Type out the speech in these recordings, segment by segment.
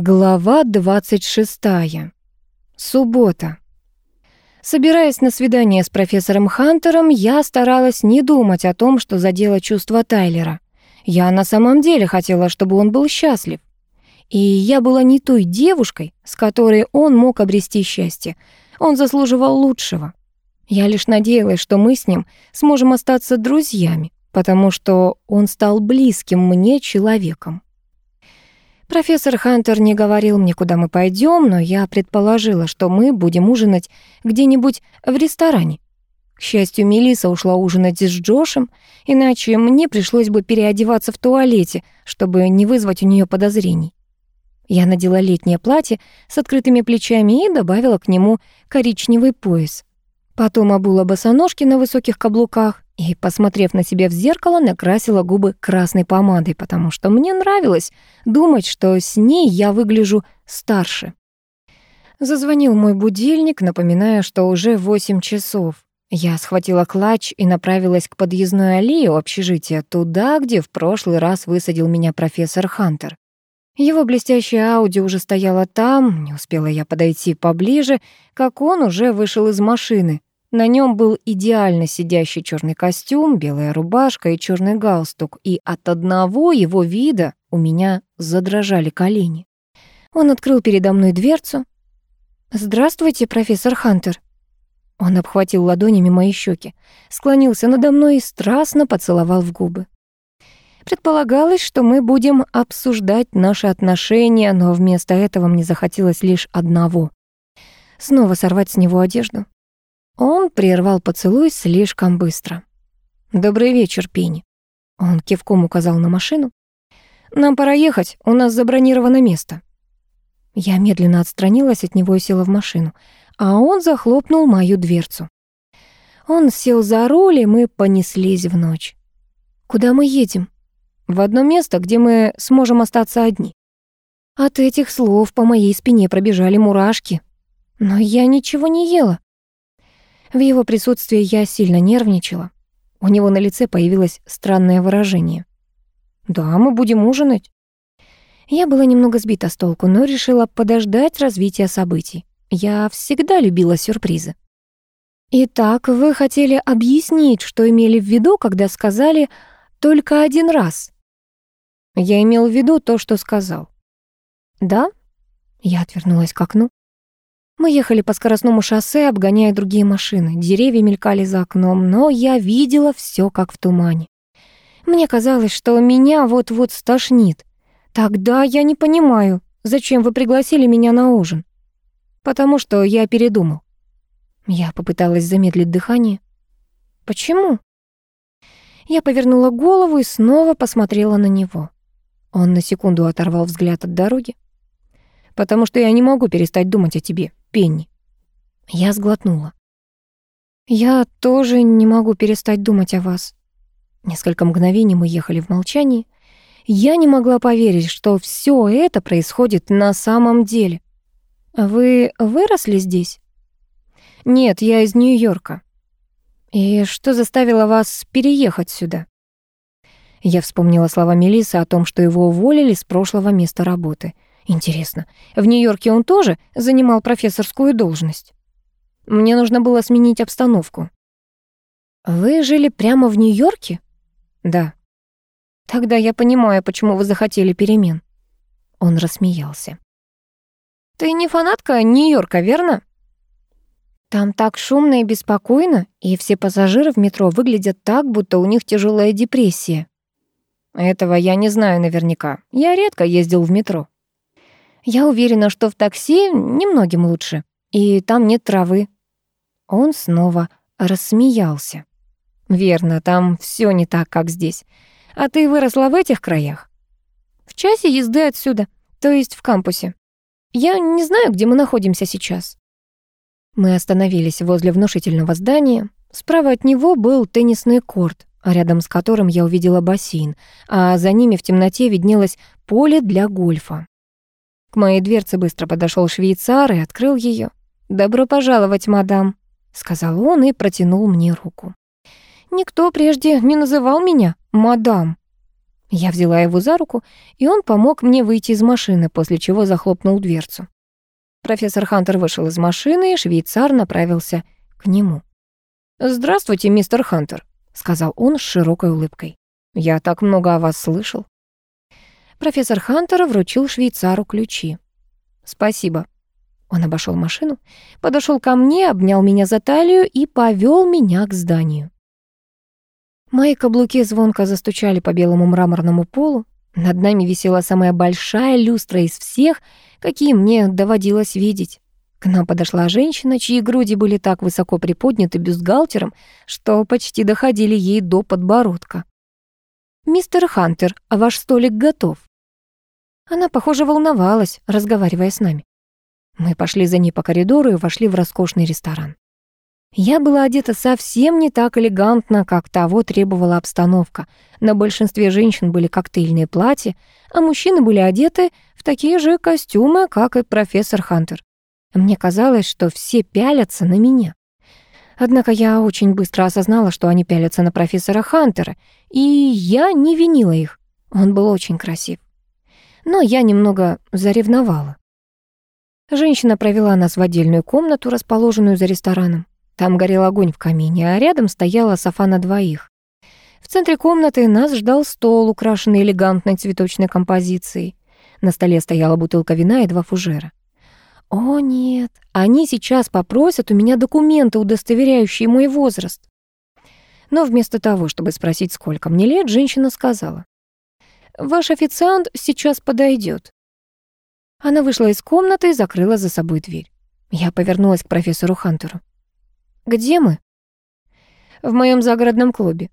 Глава 26. Суббота. Собираясь на свидание с профессором Хантером, я старалась не думать о том, что задело чувства Тайлера. Я на самом деле хотела, чтобы он был счастлив. И я была не той девушкой, с которой он мог обрести счастье. Он заслуживал лучшего. Я лишь надеялась, что мы с ним сможем остаться друзьями, потому что он стал близким мне человеком. Профессор Хантер не говорил мне, куда мы пойдем, но я предположила, что мы будем ужинать где-нибудь в ресторане. К счастью, Мелиса ушла ужинать с Джошем, иначе мне пришлось бы переодеваться в туалете, чтобы не вызвать у нее подозрений. Я надела летнее платье с открытыми плечами и добавила к нему коричневый пояс. Потом обула босоножки на высоких каблуках и, посмотрев на себя в зеркало, накрасила губы красной помадой, потому что мне нравилось думать, что с ней я выгляжу старше. Зазвонил мой будильник, напоминая, что уже восемь часов. Я схватила клатч и направилась к подъездной аллее общежития, туда, где в прошлый раз высадил меня профессор Хантер. Его блестящая Ауди уже стояла там, не успела я подойти поближе, как он уже вышел из машины. На нем был идеально сидящий черный костюм, белая рубашка и черный галстук, и от одного его вида у меня задрожали колени. Он открыл передо мной дверцу. «Здравствуйте, профессор Хантер». Он обхватил ладонями мои щеки, склонился надо мной и страстно поцеловал в губы. Предполагалось, что мы будем обсуждать наши отношения, но вместо этого мне захотелось лишь одного — снова сорвать с него одежду. Он прервал поцелуй слишком быстро. «Добрый вечер, Пенни». Он кивком указал на машину. «Нам пора ехать, у нас забронировано место». Я медленно отстранилась от него и села в машину, а он захлопнул мою дверцу. Он сел за руль, и мы понеслись в ночь. «Куда мы едем?» «В одно место, где мы сможем остаться одни». От этих слов по моей спине пробежали мурашки. Но я ничего не ела. В его присутствии я сильно нервничала. У него на лице появилось странное выражение. «Да, мы будем ужинать». Я была немного сбита с толку, но решила подождать развития событий. Я всегда любила сюрпризы. «Итак, вы хотели объяснить, что имели в виду, когда сказали «только один раз»?» Я имел в виду то, что сказал. «Да?» Я отвернулась к окну. Мы ехали по скоростному шоссе, обгоняя другие машины. Деревья мелькали за окном, но я видела все как в тумане. Мне казалось, что меня вот-вот стошнит. Тогда я не понимаю, зачем вы пригласили меня на ужин. Потому что я передумал. Я попыталась замедлить дыхание. Почему? Я повернула голову и снова посмотрела на него. Он на секунду оторвал взгляд от дороги. «Потому что я не могу перестать думать о тебе. Пенни. Я сглотнула. Я тоже не могу перестать думать о вас. Несколько мгновений мы ехали в молчании. Я не могла поверить, что все это происходит на самом деле. Вы выросли здесь? Нет, я из Нью-Йорка. И что заставило вас переехать сюда? Я вспомнила слова Мелисы о том, что его уволили с прошлого места работы — Интересно, в Нью-Йорке он тоже занимал профессорскую должность? Мне нужно было сменить обстановку. Вы жили прямо в Нью-Йорке? Да. Тогда я понимаю, почему вы захотели перемен. Он рассмеялся. Ты не фанатка Нью-Йорка, верно? Там так шумно и беспокойно, и все пассажиры в метро выглядят так, будто у них тяжелая депрессия. Этого я не знаю наверняка. Я редко ездил в метро. Я уверена, что в такси немногим лучше, и там нет травы». Он снова рассмеялся. «Верно, там все не так, как здесь. А ты выросла в этих краях?» «В часе езды отсюда, то есть в кампусе. Я не знаю, где мы находимся сейчас». Мы остановились возле внушительного здания. Справа от него был теннисный корт, рядом с которым я увидела бассейн, а за ними в темноте виднелось поле для гольфа. К моей дверце быстро подошел швейцар и открыл ее. «Добро пожаловать, мадам», — сказал он и протянул мне руку. «Никто прежде не называл меня мадам». Я взяла его за руку, и он помог мне выйти из машины, после чего захлопнул дверцу. Профессор Хантер вышел из машины, и швейцар направился к нему. «Здравствуйте, мистер Хантер», — сказал он с широкой улыбкой. «Я так много о вас слышал». Профессор Хантер вручил швейцару ключи. «Спасибо». Он обошел машину, подошел ко мне, обнял меня за талию и повел меня к зданию. Мои каблуки звонко застучали по белому мраморному полу. Над нами висела самая большая люстра из всех, какие мне доводилось видеть. К нам подошла женщина, чьи груди были так высоко приподняты бюстгальтером, что почти доходили ей до подбородка. «Мистер Хантер, а ваш столик готов?» Она, похоже, волновалась, разговаривая с нами. Мы пошли за ней по коридору и вошли в роскошный ресторан. Я была одета совсем не так элегантно, как того требовала обстановка. На большинстве женщин были коктейльные платья, а мужчины были одеты в такие же костюмы, как и профессор Хантер. Мне казалось, что все пялятся на меня. Однако я очень быстро осознала, что они пялятся на профессора Хантера, и я не винила их. Он был очень красив. Но я немного заревновала. Женщина провела нас в отдельную комнату, расположенную за рестораном. Там горел огонь в камине, а рядом стояла софа на двоих. В центре комнаты нас ждал стол, украшенный элегантной цветочной композицией. На столе стояла бутылка вина и два фужера. О нет, они сейчас попросят у меня документы, удостоверяющие мой возраст. Но вместо того, чтобы спросить, сколько мне лет, женщина сказала. «Ваш официант сейчас подойдет. Она вышла из комнаты и закрыла за собой дверь. Я повернулась к профессору Хантеру. «Где мы?» «В моем загородном клубе».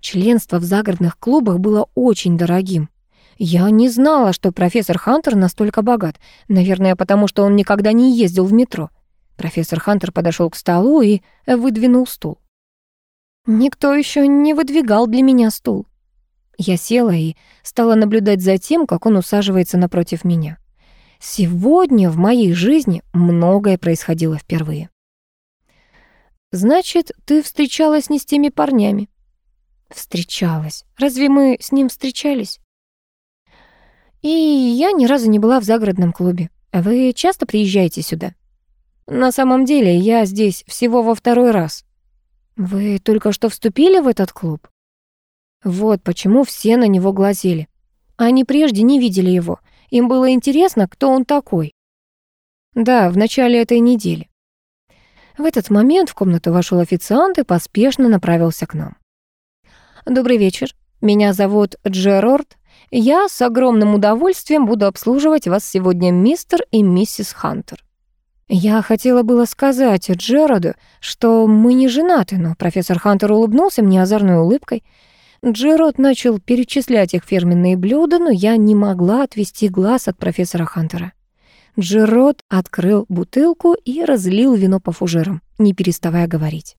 Членство в загородных клубах было очень дорогим. Я не знала, что профессор Хантер настолько богат. Наверное, потому что он никогда не ездил в метро. Профессор Хантер подошел к столу и выдвинул стул. Никто еще не выдвигал для меня стул. Я села и стала наблюдать за тем, как он усаживается напротив меня. Сегодня в моей жизни многое происходило впервые. Значит, ты встречалась не с теми парнями? Встречалась. Разве мы с ним встречались? И я ни разу не была в загородном клубе. Вы часто приезжаете сюда? На самом деле, я здесь всего во второй раз. Вы только что вступили в этот клуб? Вот почему все на него глазели. Они прежде не видели его. Им было интересно, кто он такой. Да, в начале этой недели. В этот момент в комнату вошел официант и поспешно направился к нам. «Добрый вечер. Меня зовут Джерорд. Я с огромным удовольствием буду обслуживать вас сегодня, мистер и миссис Хантер». Я хотела было сказать Джероду, что мы не женаты, но профессор Хантер улыбнулся мне озорной улыбкой. Джерод начал перечислять их фирменные блюда, но я не могла отвести глаз от профессора Хантера. Джерод открыл бутылку и разлил вино по фужерам, не переставая говорить.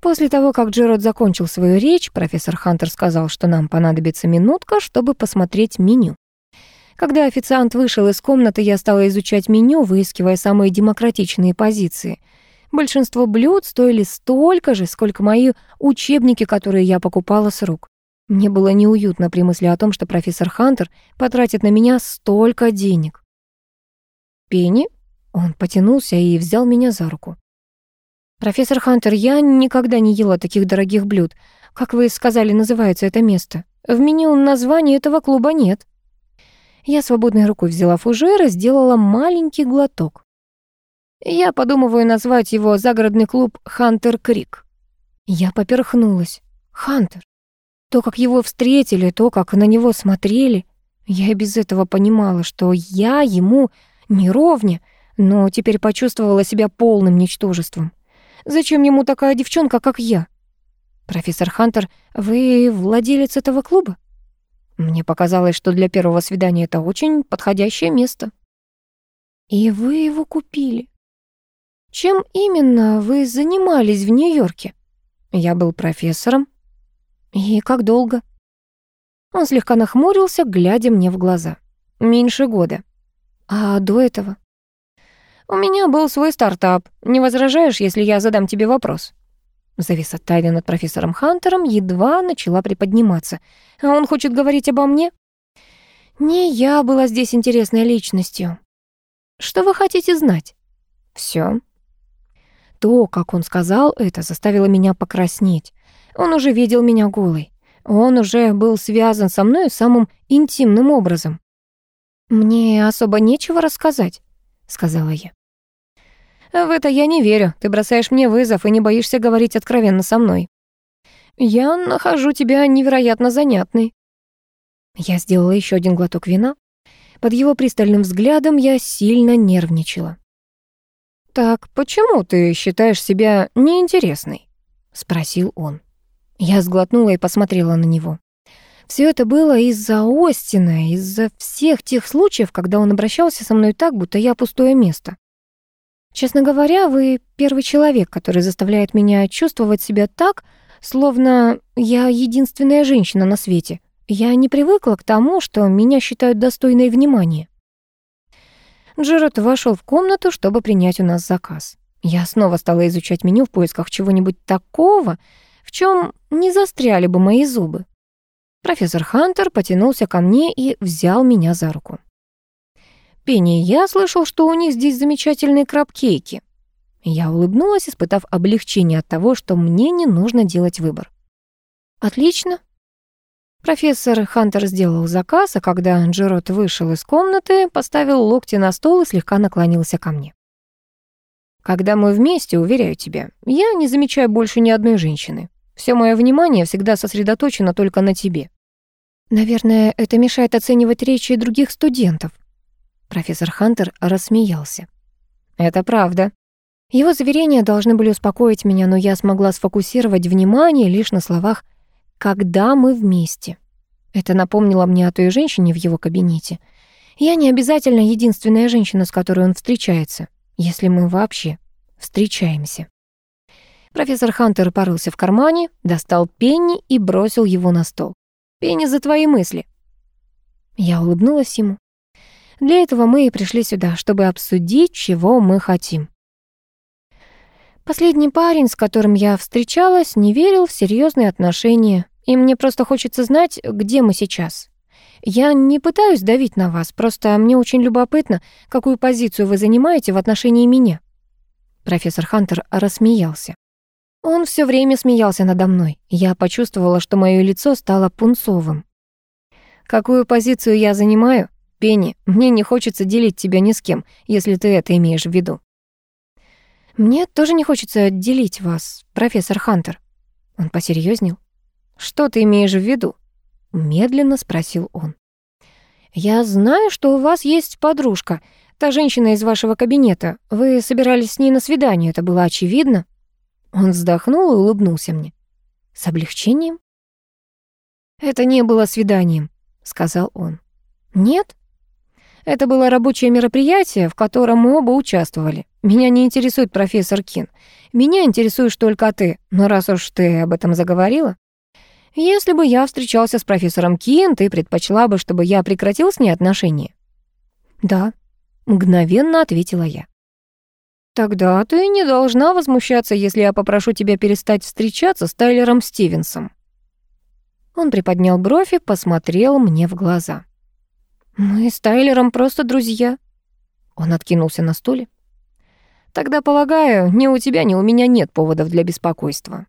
После того, как Джерод закончил свою речь, профессор Хантер сказал, что нам понадобится минутка, чтобы посмотреть меню. Когда официант вышел из комнаты, я стала изучать меню, выискивая самые демократичные позиции. Большинство блюд стоили столько же, сколько мои учебники, которые я покупала с рук. Мне было неуютно при мысли о том, что профессор Хантер потратит на меня столько денег. Пенни?» Он потянулся и взял меня за руку. «Профессор Хантер, я никогда не ела таких дорогих блюд. Как вы сказали, называется это место? В меню названия этого клуба нет». Я свободной рукой взяла фужер и сделала маленький глоток. Я подумываю назвать его загородный клуб «Хантер Крик». Я поперхнулась. «Хантер». То, как его встретили, то, как на него смотрели. Я и без этого понимала, что я ему не ровня, но теперь почувствовала себя полным ничтожеством. Зачем ему такая девчонка, как я? Профессор Хантер, вы владелец этого клуба? Мне показалось, что для первого свидания это очень подходящее место. И вы его купили. Чем именно вы занимались в Нью-Йорке? Я был профессором. И как долго? Он слегка нахмурился, глядя мне в глаза. Меньше года. А до этого? У меня был свой стартап. Не возражаешь, если я задам тебе вопрос? Зависа тайна над профессором Хантером едва начала приподниматься. А он хочет говорить обо мне? Не я была здесь интересной личностью. Что вы хотите знать? Все. То, как он сказал это, заставило меня покраснеть. Он уже видел меня голой. Он уже был связан со мной самым интимным образом. «Мне особо нечего рассказать», — сказала я. «В это я не верю. Ты бросаешь мне вызов и не боишься говорить откровенно со мной. Я нахожу тебя невероятно занятной». Я сделала еще один глоток вина. Под его пристальным взглядом я сильно нервничала. «Так почему ты считаешь себя неинтересной?» — спросил он. Я сглотнула и посмотрела на него. Все это было из-за Остина, из-за всех тех случаев, когда он обращался со мной так, будто я пустое место. Честно говоря, вы первый человек, который заставляет меня чувствовать себя так, словно я единственная женщина на свете. Я не привыкла к тому, что меня считают достойной внимания. Джеред вошел в комнату, чтобы принять у нас заказ. Я снова стала изучать меню в поисках чего-нибудь такого, в чем не застряли бы мои зубы. Профессор Хантер потянулся ко мне и взял меня за руку. «Пенни, я слышал, что у них здесь замечательные краб-кейки». Я улыбнулась, испытав облегчение от того, что мне не нужно делать выбор. «Отлично». Профессор Хантер сделал заказ, а когда Джерот вышел из комнаты, поставил локти на стол и слегка наклонился ко мне. «Когда мы вместе, уверяю тебя, я не замечаю больше ни одной женщины. Все мое внимание всегда сосредоточено только на тебе. Наверное, это мешает оценивать речи других студентов. Профессор Хантер рассмеялся. Это правда. Его заверения должны были успокоить меня, но я смогла сфокусировать внимание лишь на словах «когда мы вместе». Это напомнило мне о той женщине в его кабинете. Я не обязательно единственная женщина, с которой он встречается, если мы вообще встречаемся. Профессор Хантер порылся в кармане, достал пенни и бросил его на стол. «Пенни за твои мысли». Я улыбнулась ему. Для этого мы и пришли сюда, чтобы обсудить, чего мы хотим. Последний парень, с которым я встречалась, не верил в серьезные отношения, и мне просто хочется знать, где мы сейчас. Я не пытаюсь давить на вас, просто мне очень любопытно, какую позицию вы занимаете в отношении меня. Профессор Хантер рассмеялся. Он все время смеялся надо мной. Я почувствовала, что мое лицо стало пунцовым. «Какую позицию я занимаю? Пенни, мне не хочется делить тебя ни с кем, если ты это имеешь в виду». «Мне тоже не хочется делить вас, профессор Хантер». Он посерьезнел. «Что ты имеешь в виду?» Медленно спросил он. «Я знаю, что у вас есть подружка, та женщина из вашего кабинета. Вы собирались с ней на свидание, это было очевидно». Он вздохнул и улыбнулся мне. С облегчением? «Это не было свиданием», — сказал он. «Нет?» Это было рабочее мероприятие, в котором мы оба участвовали. Меня не интересует профессор Кин. Меня интересуешь только ты. Но раз уж ты об этом заговорила... Если бы я встречался с профессором Кин, ты предпочла бы, чтобы я прекратил с ней отношения? Да, мгновенно ответила я. Тогда ты не должна возмущаться, если я попрошу тебя перестать встречаться с Тайлером Стивенсом. Он приподнял бровь и посмотрел мне в глаза. Мы с Тайлером просто друзья. Он откинулся на стуле. Тогда, полагаю, ни у тебя, ни у меня нет поводов для беспокойства.